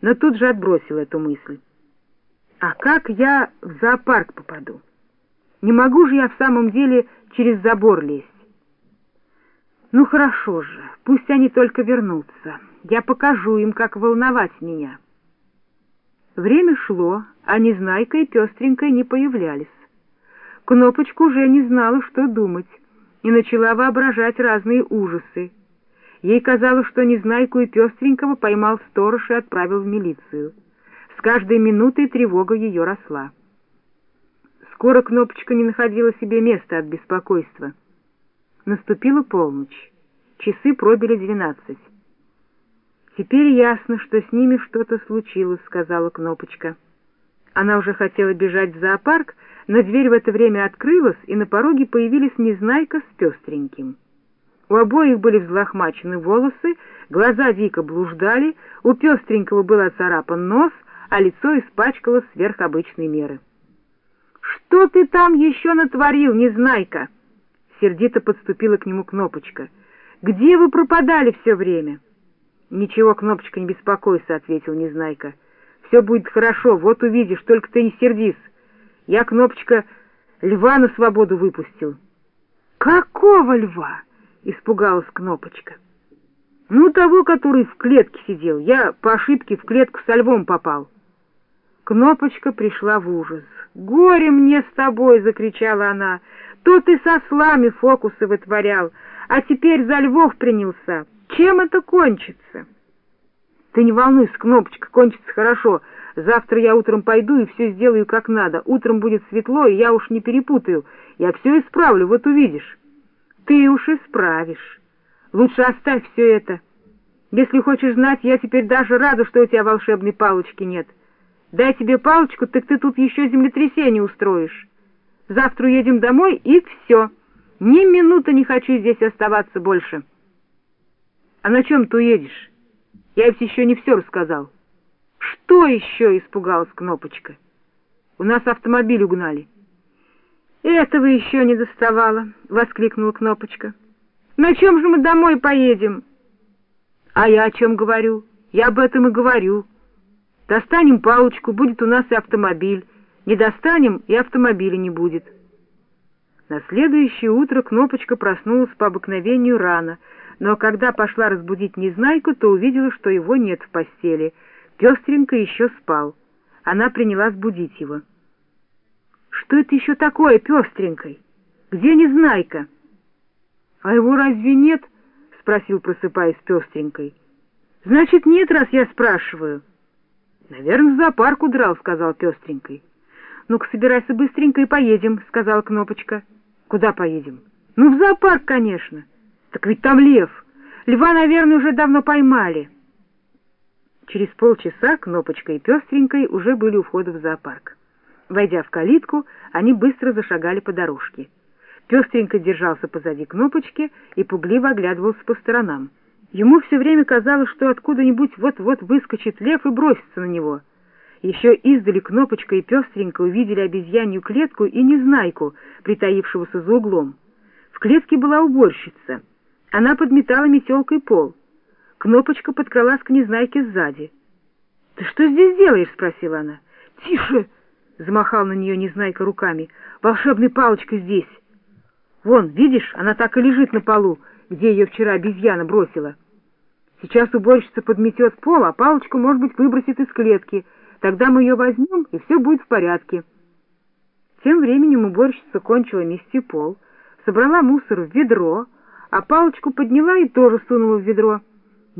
но тут же отбросил эту мысль. А как я в зоопарк попаду? Не могу же я в самом деле через забор лезть. Ну хорошо же, пусть они только вернутся. Я покажу им, как волновать меня. Время шло, а Незнайка и Пестренькая не появлялись. Кнопочка уже не знала, что думать, и начала воображать разные ужасы. Ей казалось, что Незнайку и Пестренького поймал сторож и отправил в милицию. С каждой минутой тревога ее росла. Скоро Кнопочка не находила себе места от беспокойства. Наступила полночь. Часы пробили двенадцать. «Теперь ясно, что с ними что-то случилось», — сказала Кнопочка. Она уже хотела бежать в зоопарк, но дверь в это время открылась, и на пороге появились Незнайка с Пестреньким. У обоих были взлохмачены волосы, глаза дико блуждали, у Пестренького был оцарапан нос, а лицо испачкалось сверх обычной меры. «Что ты там еще натворил, Незнайка?» Сердито подступила к нему Кнопочка. «Где вы пропадали все время?» «Ничего, Кнопочка, не беспокойся», — ответил Незнайка. «Все будет хорошо, вот увидишь, только ты не сердись. Я, Кнопочка, льва на свободу выпустил». «Какого льва?» — испугалась Кнопочка. «Ну, того, который в клетке сидел. Я по ошибке в клетку со львом попал». Кнопочка пришла в ужас. «Горе мне с тобой!» — закричала она. «То ты со слами фокусы вытворял, а теперь за львов принялся. Чем это кончится?» «Ты не волнуйся, Кнопочка, кончится хорошо. Завтра я утром пойду и все сделаю как надо. Утром будет светло, и я уж не перепутаю. Я все исправлю, вот увидишь». «Ты уж исправишь. Лучше оставь все это. Если хочешь знать, я теперь даже рада, что у тебя волшебной палочки нет». Дай тебе палочку, так ты тут еще землетрясение устроишь. Завтра уедем домой, и все. Ни минуты не хочу здесь оставаться больше. А на чем ты уедешь? Я ведь еще не все рассказал. Что еще? — испугалась Кнопочка. У нас автомобиль угнали. Этого еще не доставало, — воскликнула Кнопочка. На чем же мы домой поедем? А я о чем говорю? Я об этом и говорю. Достанем палочку, будет у нас и автомобиль. Не достанем, и автомобиля не будет. На следующее утро Кнопочка проснулась по обыкновению рано, но когда пошла разбудить Незнайку, то увидела, что его нет в постели. Пестренько еще спал. Она принялась будить его. «Что это еще такое, пестренькой? Где Незнайка?» «А его разве нет?» — спросил, просыпаясь пестренькой. «Значит, нет, раз я спрашиваю». «Наверное, в зоопарк удрал», — сказал пестренькой. «Ну-ка, собирайся быстренько и поедем», — сказала Кнопочка. «Куда поедем?» «Ну, в зоопарк, конечно». «Так ведь там лев. Льва, наверное, уже давно поймали». Через полчаса Кнопочка и Пестренькой уже были у входа в зоопарк. Войдя в калитку, они быстро зашагали по дорожке. Пестренько держался позади Кнопочки и пугливо оглядывался по сторонам. Ему все время казалось, что откуда-нибудь вот-вот выскочит лев и бросится на него. Еще издали Кнопочка и Пестренько увидели обезьянью клетку и Незнайку, притаившегося за углом. В клетке была уборщица. Она подметала метелкой пол. Кнопочка подкралась к Незнайке сзади. — Ты что здесь делаешь? — спросила она. — Тише! — замахал на нее Незнайка руками. — Волшебная палочка здесь. Вон, видишь, она так и лежит на полу, где ее вчера обезьяна бросила. Сейчас уборщица подметет пол, а палочку, может быть, выбросит из клетки. Тогда мы ее возьмем, и все будет в порядке. Тем временем уборщица кончила мести пол, собрала мусор в ведро, а палочку подняла и тоже сунула в ведро.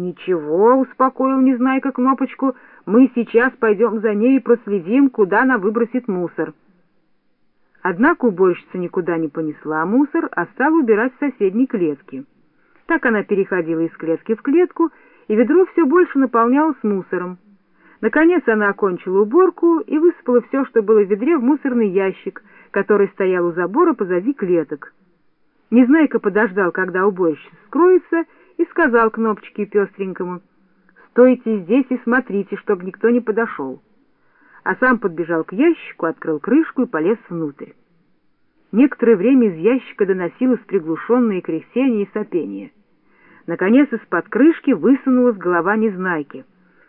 «Ничего», — успокоил Незнайка кнопочку, — «мы сейчас пойдем за ней и проследим, куда она выбросит мусор». Однако уборщица никуда не понесла мусор, а стала убирать в соседней клетке. Так она переходила из клетки в клетку, и ведро все больше наполнялось мусором. Наконец она окончила уборку и высыпала все, что было в ведре, в мусорный ящик, который стоял у забора позади клеток. Незнайка подождал, когда уборщица скроется, и сказал Кнопочке пестренькому, «Стойте здесь и смотрите, чтобы никто не подошел». А сам подбежал к ящику, открыл крышку и полез внутрь. Некоторое время из ящика доносилось приглушенное кряхтение и сопение. Наконец из-под крышки высунулась голова Незнайки —